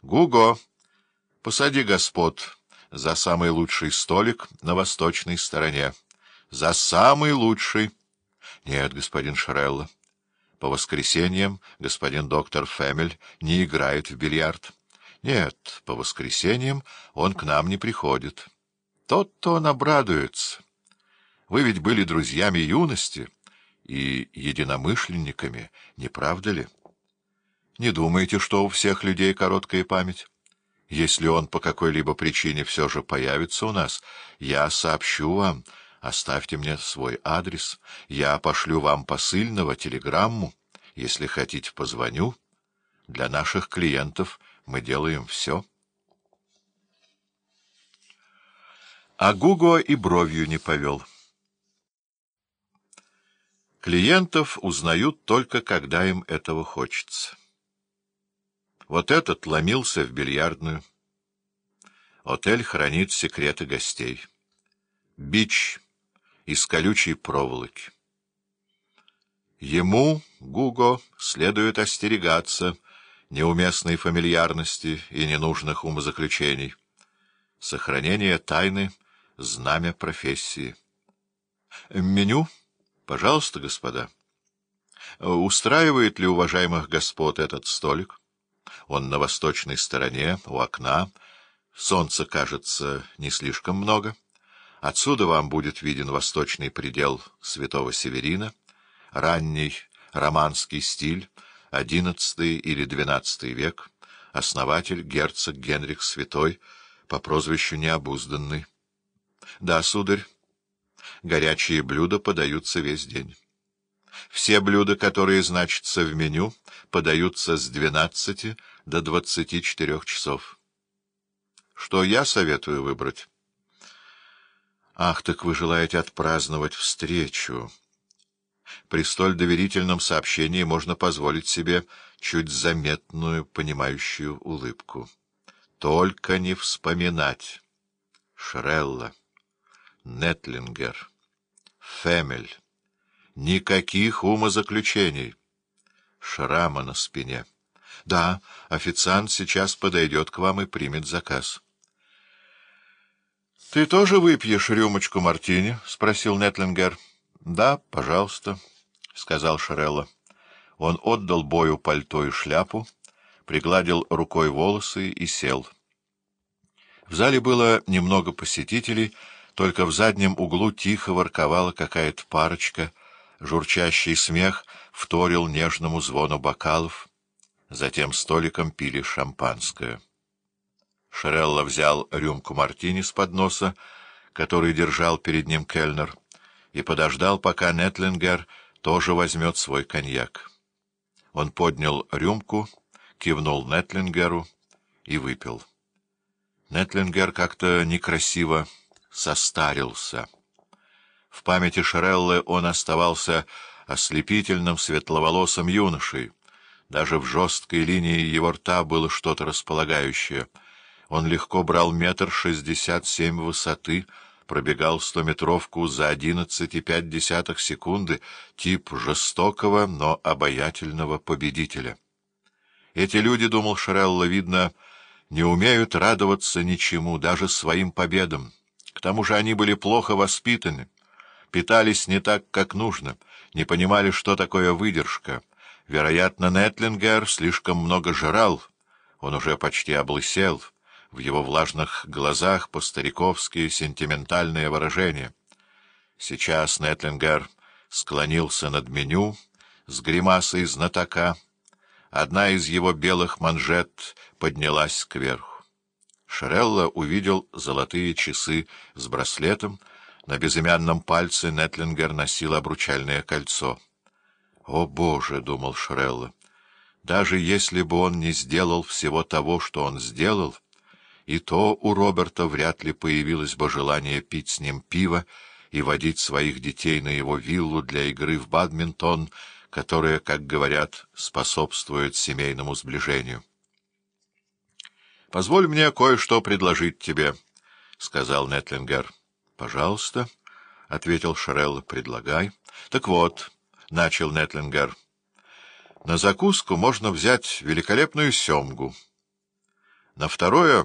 — Гуго, посади господ за самый лучший столик на восточной стороне. За самый лучший. — Нет, господин Шрелла. По воскресеньям господин доктор Фемель не играет в бильярд. Нет, по воскресеньям он к нам не приходит. Тот-то он обрадуется. Вы ведь были друзьями юности и единомышленниками, не правда ли? Не думайте, что у всех людей короткая память. Если он по какой-либо причине все же появится у нас, я сообщу вам, оставьте мне свой адрес, я пошлю вам посыльного телеграмму, если хотите, позвоню. Для наших клиентов мы делаем все. А Гуго и бровью не повел. Клиентов узнают только, когда им этого хочется. Вот этот ломился в бильярдную. Отель хранит секреты гостей. Бич из колючей проволоки. Ему, Гуго, следует остерегаться неуместной фамильярности и ненужных умозаключений. Сохранение тайны — знамя профессии. Меню? Пожалуйста, господа. Устраивает ли уважаемых господ этот столик? Он на восточной стороне, у окна. Солнца, кажется, не слишком много. Отсюда вам будет виден восточный предел Святого Северина, ранний романский стиль, XI или XII век, основатель герцог Генрих Святой, по прозвищу Необузданный. Да, сударь, горячие блюда подаются весь день. Все блюда, которые значатся в меню, подаются с 12 до 24 часов. Что я советую выбрать? Ах, так вы желаете отпраздновать встречу. При столь доверительном сообщении можно позволить себе чуть заметную, понимающую улыбку. Только не вспоминать. Шрелла, Нетлингер, Фемель. Никаких умозаключений. Шрама на спине. Да, официант сейчас подойдет к вам и примет заказ. — Ты тоже выпьешь рюмочку мартини? — спросил Нетлингер. — Да, пожалуйста, — сказал Шарелла. Он отдал бою пальто и шляпу, пригладил рукой волосы и сел. В зале было немного посетителей, только в заднем углу тихо ворковала какая-то парочка — Журчащий смех вторил нежному звону бокалов. Затем столиком пили шампанское. Шерелла взял рюмку мартини с подноса, который держал перед ним кельнер, и подождал, пока Нетлингер тоже возьмет свой коньяк. Он поднял рюмку, кивнул Нетлингеру и выпил. Нетлингер как-то некрасиво состарился. В памяти Шереллы он оставался ослепительным светловолосым юношей. Даже в жесткой линии его рта было что-то располагающее. Он легко брал метр шестьдесят семь высоты, пробегал стометровку за одиннадцать и пять десятых секунды, тип жестокого, но обаятельного победителя. Эти люди, думал Шерелла, видно, не умеют радоваться ничему, даже своим победам. К тому же они были плохо воспитаны питались не так, как нужно, не понимали, что такое выдержка. Вероятно, Нетлингер слишком много жрал, он уже почти облысел, в его влажных глазах по-стариковски сентиментальное выражение. Сейчас Нетлингер склонился над меню с гримасой знатока. Одна из его белых манжет поднялась кверху. Шерелла увидел золотые часы с браслетом, на безымянном пальце Нетлингер носил обручальное кольцо. «О, Боже!» — думал Шрелла. «Даже если бы он не сделал всего того, что он сделал, и то у Роберта вряд ли появилось бы желание пить с ним пиво и водить своих детей на его виллу для игры в бадминтон, которая, как говорят, способствует семейному сближению». «Позволь мне кое-что предложить тебе», — сказал Нетлингер. Пожалуйста, — ответил Шарелла, — предлагай. — Так вот, — начал Нетлингер, — на закуску можно взять великолепную семгу. На второе